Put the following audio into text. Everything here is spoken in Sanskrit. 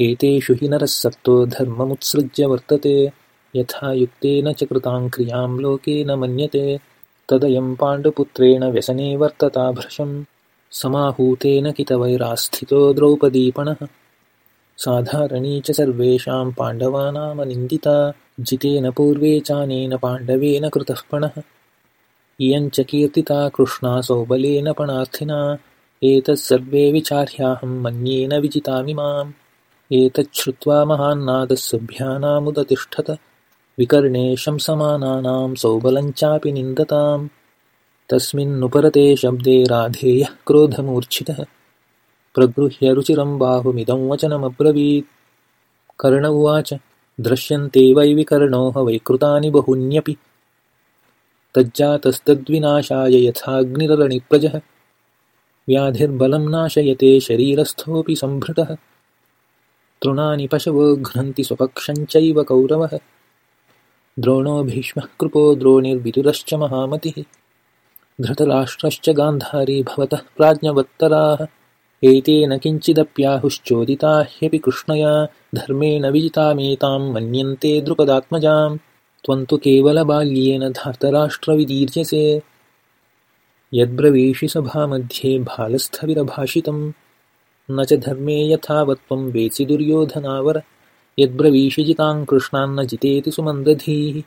एतेषु हि नरस्सक्तो धर्ममुत्सृज्य वर्तते। यथा युक्तेन च कृतां क्रियां लोकेन मन्यते। तदयं पाण्डुपुत्रेण व्यसने वर्तताभृशं समाहूतेन कितवैरास्थितो द्रौपदीपणः साधारणी च सर्वेषां पाण्डवानामनिन्दिता। जितेन पूर्वे चानेन पाण्डवेन कृतःपणः इयञ्च कीर्तिता कृष्णा सौबलेन पणार्थिना। एतत्सर्वे विचार्याहं मन्येन विजितामिमाम् एतच्छ्रुत्वा महान्नादस्सभ्यानामुदतिष्ठत विकर्णे शंसमानानां सौबलञ्चापि निन्दताम्। तस्मिन्नुपरते शब्दे राधेयः क्रोधमूर्च्छितः। प्रगृह्य रुचिरं बाहुमिदं वचनमब्रवीत्। कर्ण उवाच दृश्यन्ते वै विकर्णोह वैकृतानि बहून्यपि। तज्जातस्तद्विनाशाय यथाग्निररणिप्रजः व्याधिर्बलं नाशयते शरीरस्थोऽपि सम्भृतः तृणानि पशवो घ्नन्ति स्वपक्षञ्चैव कौरवः। द्रोणो भीष्मः कृपो द्रोणिर्विदुरश्च महामतिः। धृतराष्ट्रश्च गान्धारी भवतः प्राज्ञवत्तराः। एतेन किञ्चिदप्याहुश्चोदिता ह्यपि कृष्णया। धर्मेण विजितामेतां मन्यन्ते द्रुपदात्मजां त्वं तु केवलबाल्येन धार्तराष्ट्रविदीर्यसे। यद्ब्रवीषि सभामध्ये भालस्थविरभाषितं न च धर्मे यथावत्त्वं वेत्सि दुर्योधनावर। यद्ब्रवीषि जितां कृष्णान्न जितेति सुमन्दधीः